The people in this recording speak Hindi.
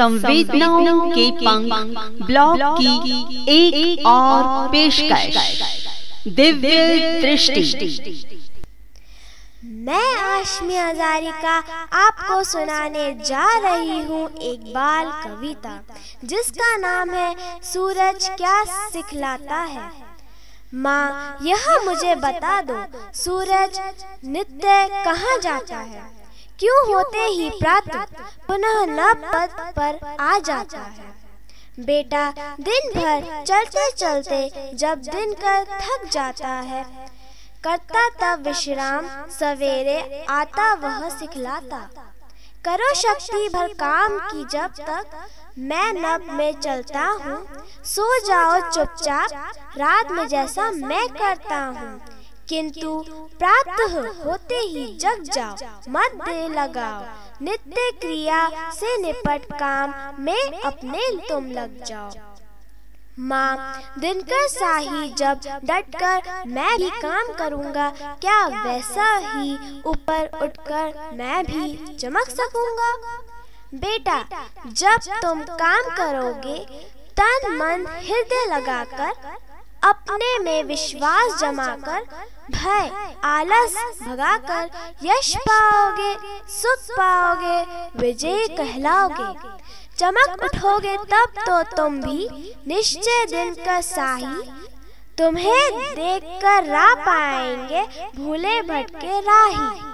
संवेदनाओं के पंख ब्लॉग की एक, एक और पेशकश। दिव्य दृष्टि। मैं आशमी हजारिका आपको सुनाने जा रही हूँ एक बाल कविता जिसका नाम है सूरज क्या सिखलाता है। माँ यह मुझे बता दो सूरज नित्य कहाँ जाता है? क्यों होते ही प्रातः पुनः न पद पर आ जाता है। बेटा दिन भर चलते चलते जब दिन कर थक जाता है। करता तब विश्राम सवेरे आता वह सिखलाता। करो शक्ति भर काम की जब तक। मैं नब में चलता हूँ। सो जाओ चुपचाप। रात में जैसा मैं करता हूँ। किंतु प्रातः होते ही जग जाओ मत दे लगाओ। नित्य क्रिया से निपट काम में अपने तुम लग जाओ। माँ, दिनकर साही जब डटकर मैं भी काम करूँगा, क्या वैसा ही ऊपर उठकर मैं भी चमक सकूँगा? बेटा, जब तुम काम करोगे, तन मन हृदय लगाकर अपने में विश्वास जमाकर, भय, आलस भगाकर यश पाओगे, सुख पाओगे, विजय कहलाओगे। चमक उठोगे तब तो तुम भी निश्चय दिन का साही तुम्हें देखकर रा पाएँगे भूले भटके राही।